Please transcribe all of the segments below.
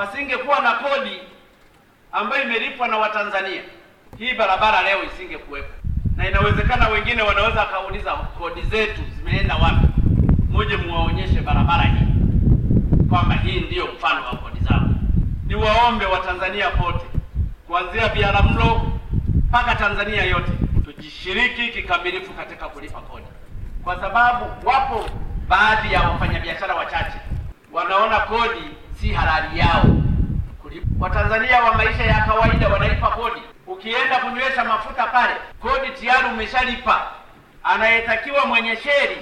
pasingekuwa na kodi ambayo imelipwa na Watanzania, hii barabara leo isingekuwepo. Na inawezekana wengine wanaweza wakauliza kodi zetu zimeenda wapi? Muje muwaonyeshe barabara hii kwamba hii ndiyo mfano wa kodi zao. Niwaombe Watanzania pote kuanzia Biharamulo mpaka Tanzania yote tujishiriki kikamilifu katika kulipa kodi, kwa sababu wapo baadhi ya wafanyabiashara wachache wanaona kodi si halali yao. Watanzania wa maisha ya kawaida wanalipa kodi. Ukienda kunywesha mafuta pale, kodi tayari umeshalipa. Anayetakiwa mwenye sheri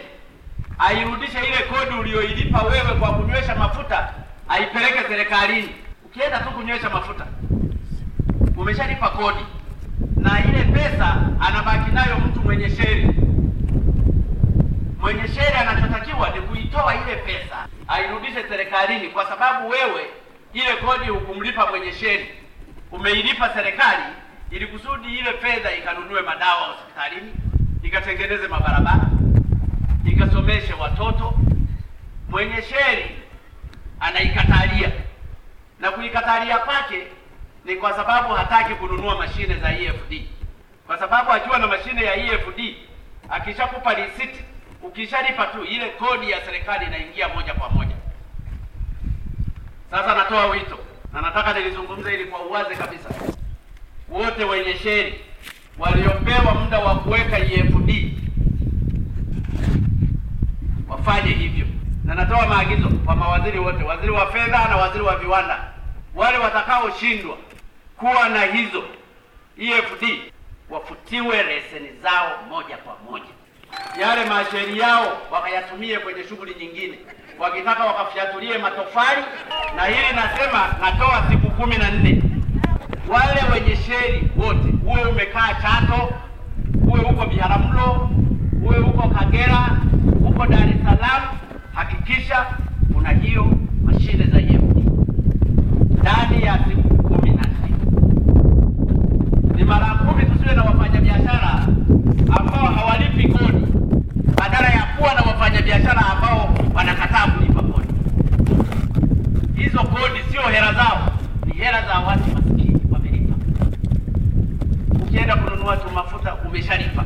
airudishe ile kodi uliyoilipa wewe kwa kunywesha mafuta, aipeleke serikalini. Ukienda tu kunywesha mafuta umeshalipa kodi, na ile pesa anabaki nayo mtu mwenye sheri. Mwenye sheri anachotakiwa ni kuitoa ile pesa airudishe serikalini, kwa sababu wewe ile kodi hukumlipa mwenye sheri, umeilipa serikali ili kusudi ile fedha ikanunue madawa hospitalini, ikatengeneze mabarabara, ikasomeshe watoto. Mwenye sheri anaikatalia, na kuikatalia kwake ni kwa sababu hataki kununua mashine za EFD, kwa sababu akiwa na mashine ya EFD akishakupa risiti, ukishalipa tu ile kodi ya serikali inaingia moja kwa moja. Sasa natoa wito na nataka nilizungumza ili kwa uwazi kabisa, wote wenye sheri waliopewa muda wa kuweka EFD wafanye hivyo, na natoa maagizo kwa mawaziri wote, waziri wa fedha na waziri wa viwanda, wale watakaoshindwa kuwa na hizo EFD wafutiwe leseni zao moja kwa moja, yale masheri yao wakayatumie kwenye shughuli nyingine, wakitaka wakafyatulie matofali. Na hili nasema, natoa siku kumi na nne wale wenye sheri wote, uwe umekaa Chato, uwe huko Biharamulo, uwe huko Kagera, huko Dar es Salaam, hakikisha kuna hiyo mashine za EMD ndani ya siku kumi na nne. Ni mara kumi tusiwe na wafanyabiashara ambao hawalipi kodi badala ya kuwa na wafanyabiashara ambao wanakataa kulipa kodi. Hizo kodi sio hela zao, ni hela za watu maskini wamelipa. Ukienda kununua tu mafuta umeshalipa,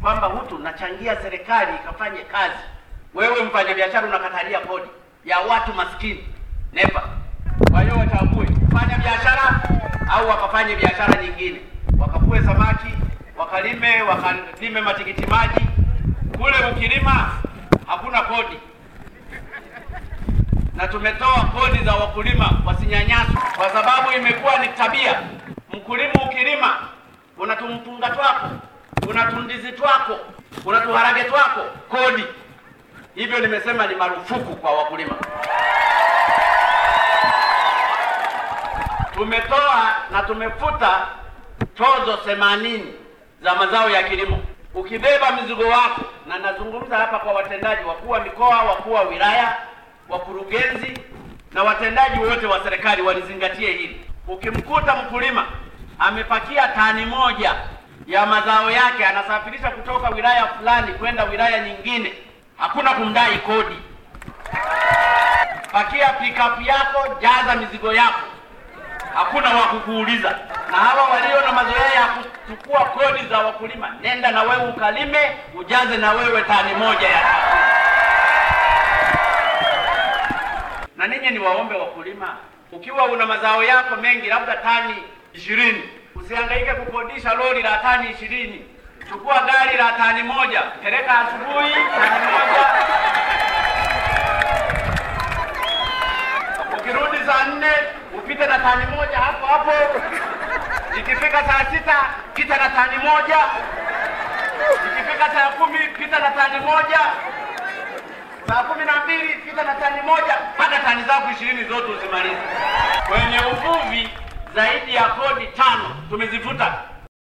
kwamba hutu nachangia serikali ikafanye kazi. Wewe mfanya biashara unakatalia kodi ya watu maskini, nepa. Kwa hiyo wachague kufanya biashara au wakafanye biashara nyingine, wakafue samaki, wakalime, wakalime matikiti maji. Kule ukilima hakuna kodi, na tumetoa kodi za wakulima wasinyanyaswe, kwa sababu imekuwa ni tabia. Mkulima ukilima, una tumpunga twako, unatundizi twako, unatuharage twako, kodi. Hivyo nimesema ni marufuku kwa wakulima. Tumetoa na tumefuta tozo themanini za mazao ya kilimo. Ukibeba mzigo wako, na nazungumza hapa kwa watendaji wakuu wa mikoa, wakuu wa wilaya, wakurugenzi na watendaji wote wa serikali walizingatie hili. Ukimkuta mkulima amepakia tani moja ya mazao yake, anasafirisha kutoka wilaya fulani kwenda wilaya nyingine, hakuna kumdai kodi. Pakia pikapu yako, jaza mizigo yako hakuna wa kukuuliza. Na hawa walio na mazoea ya kuchukua kodi za wakulima, nenda na wewe ukalime, ujaze na wewe tani moja ya ninyi ni waombe wakulima, ukiwa una mazao yako mengi, labda tani ishirini, usihangaike kukodisha lori la tani ishirini. Chukua gari la tani moja, peleka asubuhi tani moja ukirudi saa nne upite na tani moja hapo hapo. Ikifika saa sita pita na tani moja. Ikifika saa kumi pita na tani moja. Saa kumi na mbili pita na tani moja mpaka tani zako ishirini zote uzimalize. Kwenye uvuvi zaidi ya kodi tano tumezifuta.